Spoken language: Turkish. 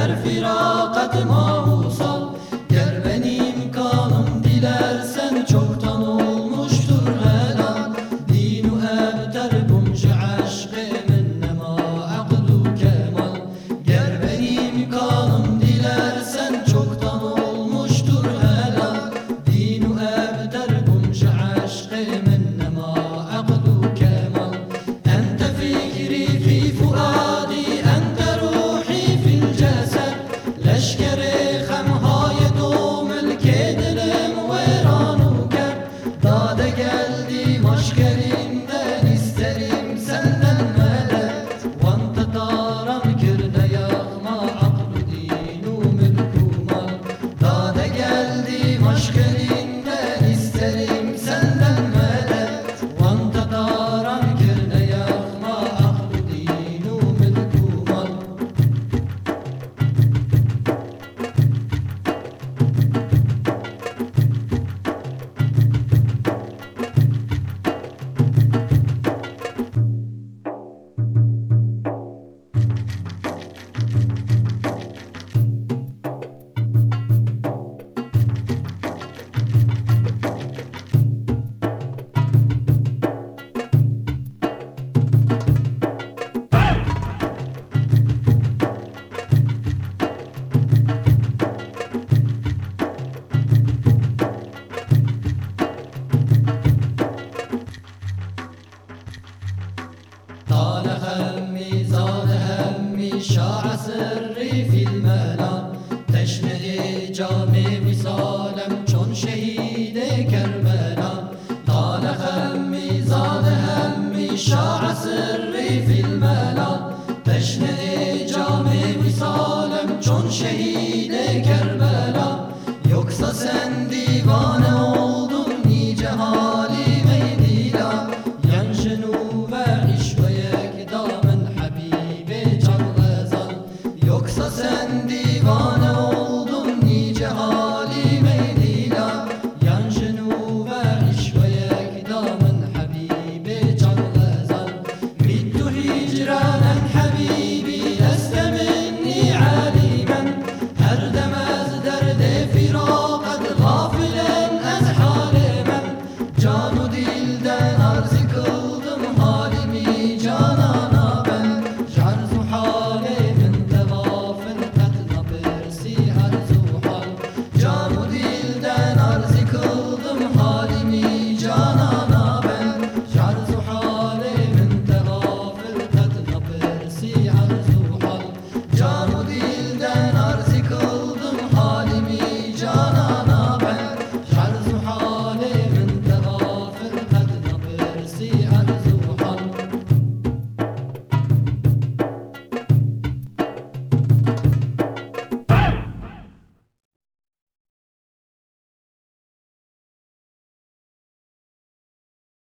der firakat mahusal Ger benim kanım dilerse işare sırrı fil melam Teşne-i cami misalem çon şehide Kerbela. Tale hemmi zade hemmi işare sırrı fil melam Teşne-i cami misalem çon şehide Kerbela. Yoksa sen divane